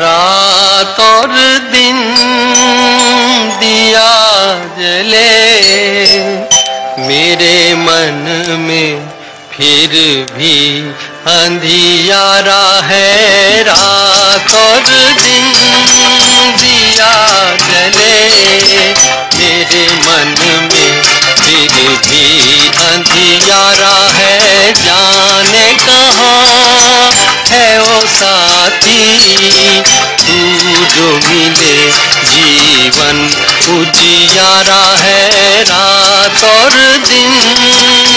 रात और दिन दिया जले, मेरे मन में फिर भी अंधियारा है। रात और दिन दिया जले, मेरे मन में फिर भी अंधियारा तू जो मिले जीवन उजियारा है रात और दिन।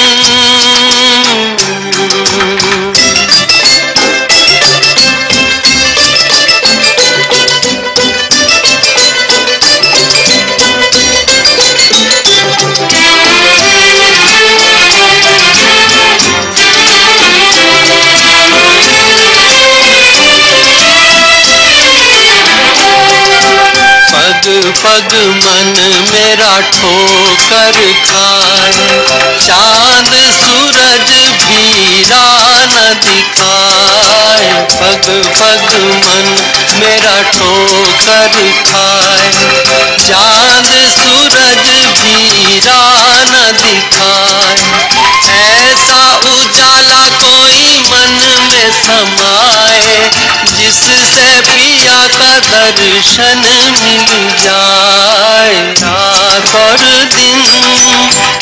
पग मन मेरा ठोकर खाए। चाँद सूरज भी न दिखाए। पग पग मन मेरा ठोकर खाए। चाँद सूरज भी न दिखाए। ऐसा उजाला कोई मन में समाए। जिससे पिया दर्शन मिल जाए। रात और दिन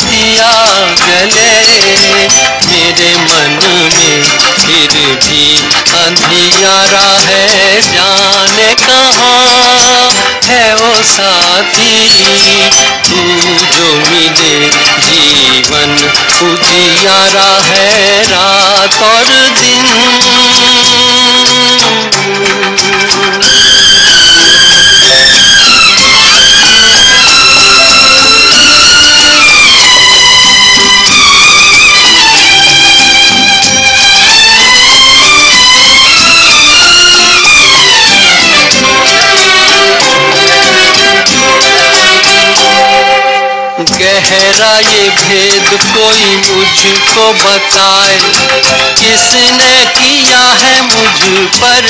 दिया जले। मेरे मन में फिर भी अंधियारा है। जाने कहाँ है वो साथी? तू जो मिले जीवन उजियारा है। रात और दिन गहरा ये भेद कोई मुझको बताए। किसने किया है मुझ पर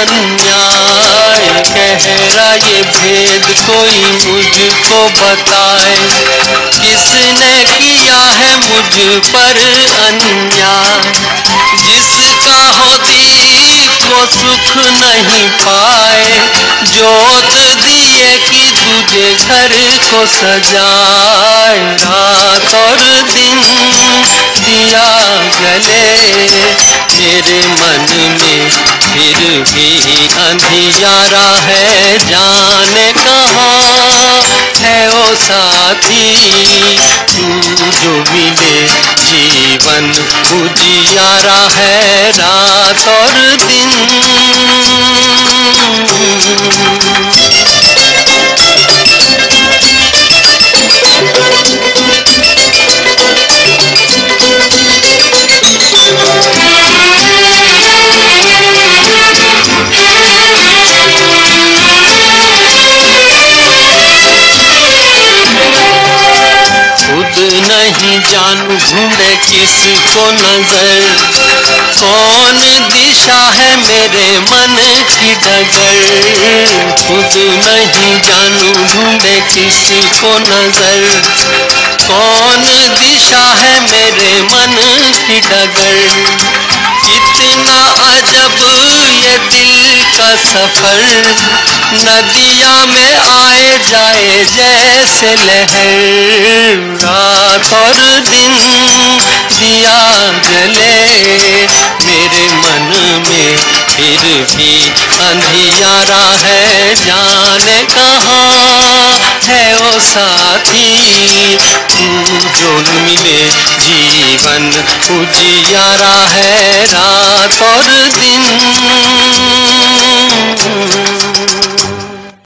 अन्याय? गहरा ये भेद कोई मुझको बताए। किसने किया है मुझ पर अन्याय? सुख नहीं पाए। जोत दिए कि तुझे घर को सजाए। रात और दिन दिया जले। मेरे मन में फिर भी अंधियारा है। जाने कहाँ है वो साथी? जो मिले जीवन उजियारा है रात और दिन। जानू ढूंढे किसको नज़र? कौन दिशा है मेरे मन की डगर? खुद नहीं जानू ढूंढे किसको नज़र। कौन दिशा है मेरे मन की डगर? कितना अजब सफ़र। नदिया में आए जाए जैसे लहर। रात और दिन दिया जले। मेरे मन में फिर भी अंधियारा है जाने कहाँ। है ओ साथी जो मिले जीवन उजियारा है रात और दिन।